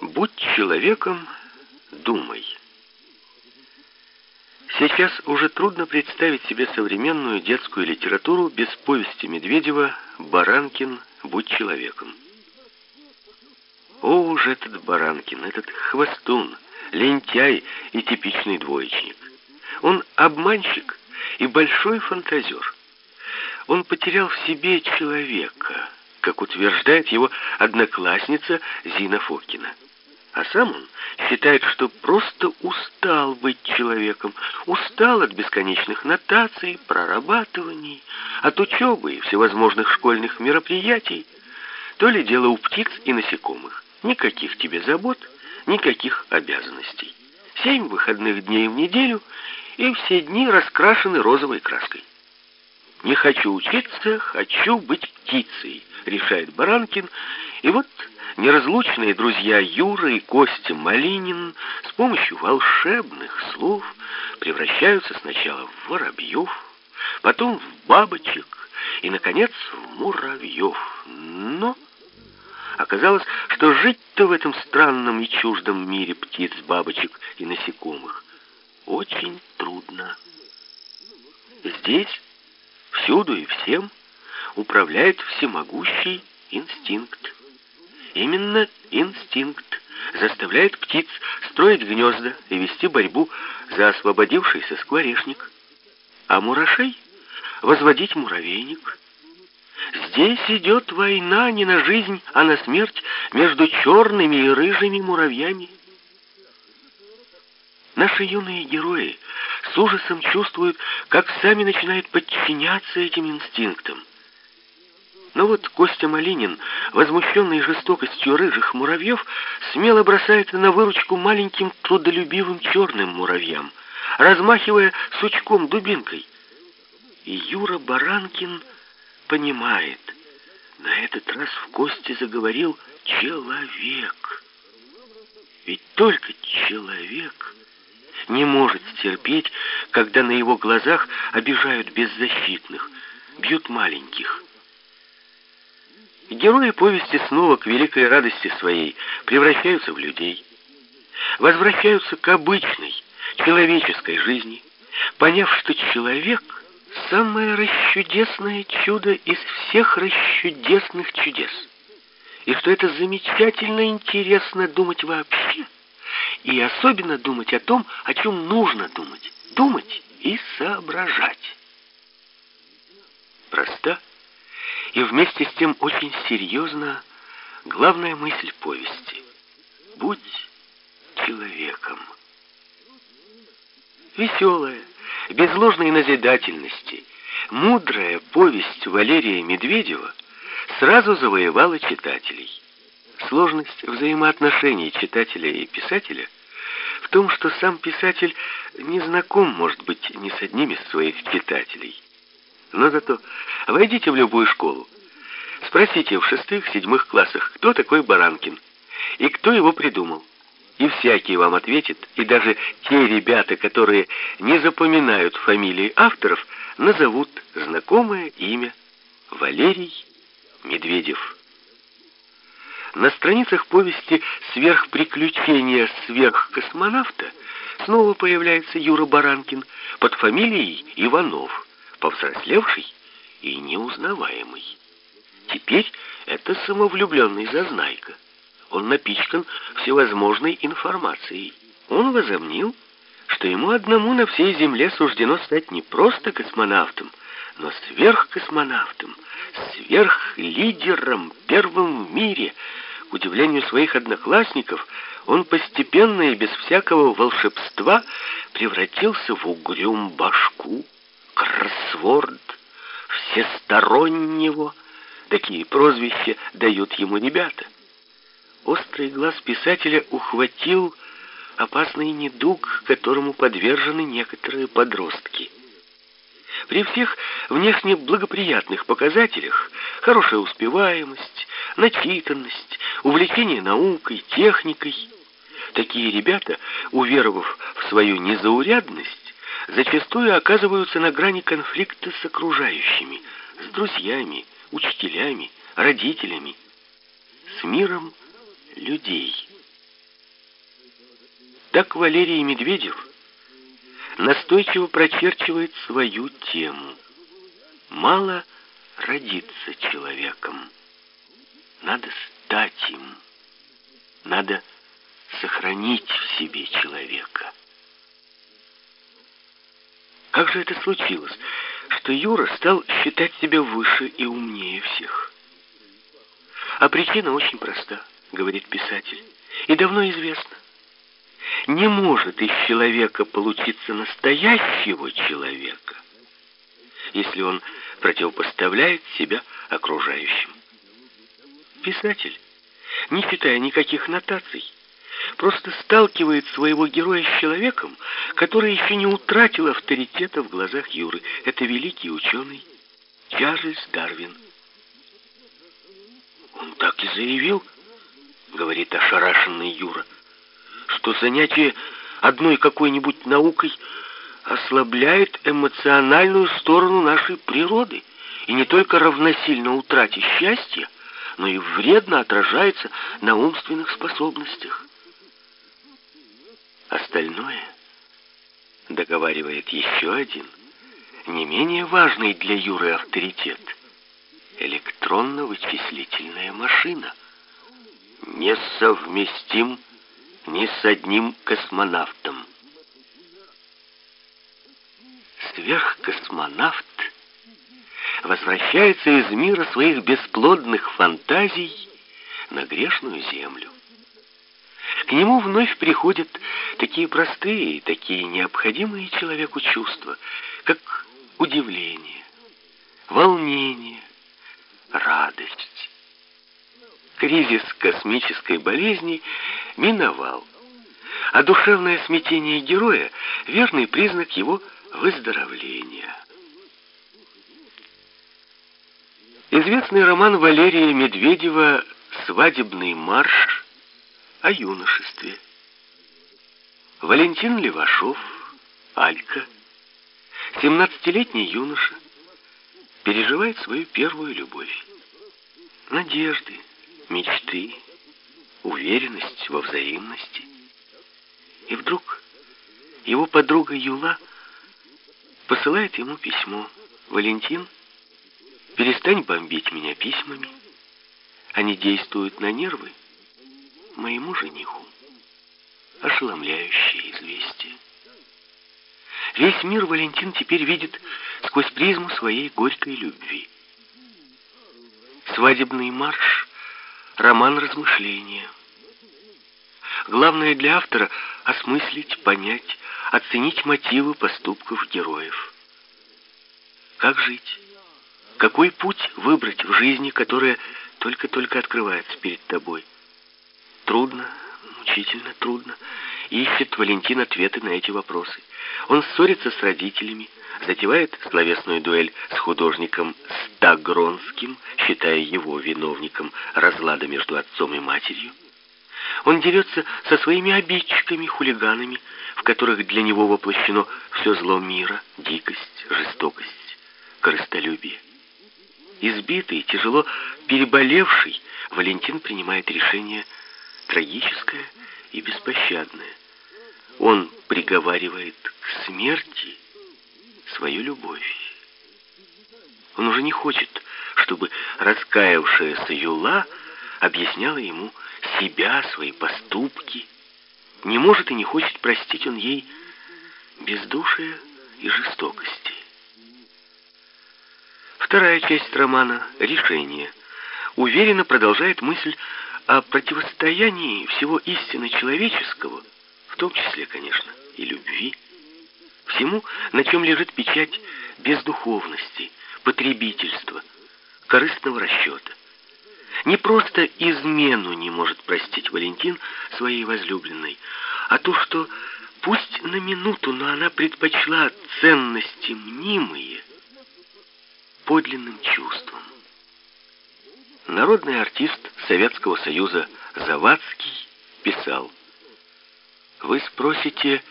Будь человеком, думай. Сейчас уже трудно представить себе современную детскую литературу без повести Медведева «Баранкин, будь человеком». О, уж этот Баранкин, этот хвостун, лентяй и типичный двоечник. Он обманщик и большой фантазер. Он потерял в себе человека, как утверждает его одноклассница Зина Фокина. А сам он считает, что просто устал быть человеком, устал от бесконечных нотаций, прорабатываний, от учебы и всевозможных школьных мероприятий. То ли дело у птиц и насекомых. Никаких тебе забот, никаких обязанностей. Семь выходных дней в неделю, и все дни раскрашены розовой краской. «Не хочу учиться, хочу быть птицей», — решает Баранкин. И вот неразлучные друзья Юра и Костя Малинин с помощью волшебных слов превращаются сначала в воробьев, потом в бабочек и, наконец, в муравьев. Но оказалось, что жить-то в этом странном и чуждом мире птиц, бабочек и насекомых очень трудно. Здесь, всюду и всем управляет всемогущий инстинкт. Именно инстинкт заставляет птиц строить гнезда и вести борьбу за освободившийся скворечник, а мурашей возводить муравейник. Здесь идет война не на жизнь, а на смерть между черными и рыжими муравьями. Наши юные герои с ужасом чувствуют, как сами начинают подчиняться этим инстинктам. Но вот Костя Малинин, возмущенный жестокостью рыжих муравьев, смело бросается на выручку маленьким трудолюбивым черным муравьям, размахивая сучком дубинкой. И Юра Баранкин понимает, на этот раз в Косте заговорил человек. Ведь только человек не может терпеть, когда на его глазах обижают беззащитных, бьют маленьких. Герои повести снова к великой радости своей превращаются в людей, возвращаются к обычной человеческой жизни, поняв, что человек — самое расчудесное чудо из всех расчудесных чудес, и что это замечательно интересно думать вообще, и особенно думать о том, о чем нужно думать, думать и соображать. Проста и вместе с тем очень серьезно главная мысль повести. Будь человеком. Веселая, без ложной назидательности, мудрая повесть Валерия Медведева сразу завоевала читателей. Сложность взаимоотношений читателя и писателя том, что сам писатель не знаком, может быть, ни с одним из своих читателей. Но зато войдите в любую школу, спросите в шестых-седьмых классах, кто такой Баранкин и кто его придумал. И всякий вам ответит, и даже те ребята, которые не запоминают фамилии авторов, назовут знакомое имя Валерий Медведев. На страницах повести «Сверхприключения сверхкосмонавта» снова появляется Юра Баранкин под фамилией Иванов повзрослевший и неузнаваемый. Теперь это самовлюбленный зазнайка. Он напичкан всевозможной информацией. Он возомнил, что ему одному на всей земле суждено стать не просто космонавтом, но сверхкосмонавтом, сверхлидером, первым в мире. Удивлению своих одноклассников, он постепенно и без всякого волшебства превратился в угрюм башку, кроссворд, всестороннего. Такие прозвища дают ему ребята. Острый глаз писателя ухватил опасный недуг, которому подвержены некоторые подростки. При всех внешне благоприятных показателях хорошая успеваемость, начитанность, увлечение наукой, техникой. Такие ребята, уверовав в свою незаурядность, зачастую оказываются на грани конфликта с окружающими, с друзьями, учителями, родителями, с миром людей. Так Валерий Медведев настойчиво прочерчивает свою тему. Мало родиться человеком, надо стать им, надо сохранить в себе человека. Как же это случилось, что Юра стал считать себя выше и умнее всех? А причина очень проста, говорит писатель, и давно известна. Не может из человека получиться настоящего человека, если он противопоставляет себя окружающим. Писатель, не читая никаких нотаций, просто сталкивает своего героя с человеком, который еще не утратил авторитета в глазах Юры. Это великий ученый Чарльз Дарвин. Он так и заявил, говорит ошарашенный Юра, что занятие одной какой-нибудь наукой ослабляет эмоциональную сторону нашей природы и не только равносильно утрате счастья, но и вредно отражается на умственных способностях. Остальное договаривает еще один, не менее важный для Юры авторитет — электронно-вычислительная машина. Несовместим ни с одним космонавтом. Сверхкосмонавт возвращается из мира своих бесплодных фантазий на грешную землю. К нему вновь приходят такие простые такие необходимые человеку чувства, как удивление, волнение, радость. Кризис космической болезни миновал, а душевное смятение героя — верный признак его выздоровления. Известный роман Валерия Медведева «Свадебный марш» о юношестве. Валентин Левашов, Алька, 17-летний юноша, переживает свою первую любовь. Надежды, мечты, уверенность во взаимности. И вдруг его подруга Юла посылает ему письмо. «Валентин, перестань бомбить меня письмами. Они действуют на нервы, моему жениху. Ошеломляющее известие. Весь мир Валентин теперь видит сквозь призму своей горькой любви. Свадебный марш — роман размышления. Главное для автора — осмыслить, понять, оценить мотивы поступков героев. Как жить? Какой путь выбрать в жизни, которая только-только открывается перед тобой? Трудно, мучительно трудно. Ищет Валентин ответы на эти вопросы. Он ссорится с родителями, затевает словесную дуэль с художником Стагронским, считая его виновником разлада между отцом и матерью. Он дерется со своими обидчиками, хулиганами, в которых для него воплощено все зло мира, дикость, жестокость, корыстолюбие. Избитый, тяжело переболевший, Валентин принимает решение трагическое и беспощадное. Он приговаривает к смерти свою любовь. Он уже не хочет, чтобы раскаявшаяся Юла объясняла ему себя, свои поступки. Не может и не хочет простить он ей бездушие и жестокости. Вторая часть романа «Решение» уверенно продолжает мысль о противостоянии всего истинно человеческого, в том числе, конечно, и любви, всему, на чем лежит печать бездуховности, потребительства, корыстного расчета. Не просто измену не может простить Валентин своей возлюбленной, а то, что пусть на минуту, но она предпочла ценности мнимые подлинным чувствам. Народный артист Советского Союза Завадский писал, «Вы спросите,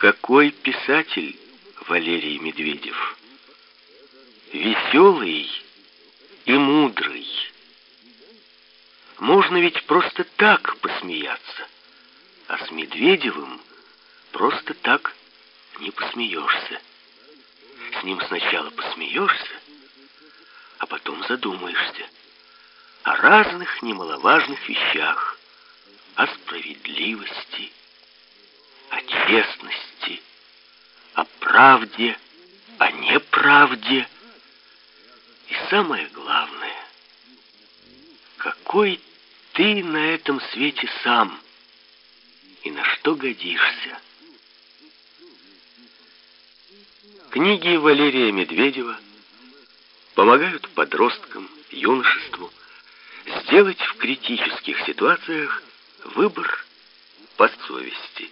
какой писатель Валерий Медведев? Веселый и мудрый. Можно ведь просто так посмеяться, А с Медведевым просто так не посмеешься. С ним сначала посмеешься, а потом задумаешься о разных немаловажных вещах, о справедливости, о честности, правде, о неправде. И самое главное, какой ты на этом свете сам и на что годишься. Книги Валерия Медведева помогают подросткам, юношеству сделать в критических ситуациях выбор по совести.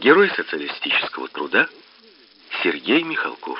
Герой социалистического труда Сергей Михалков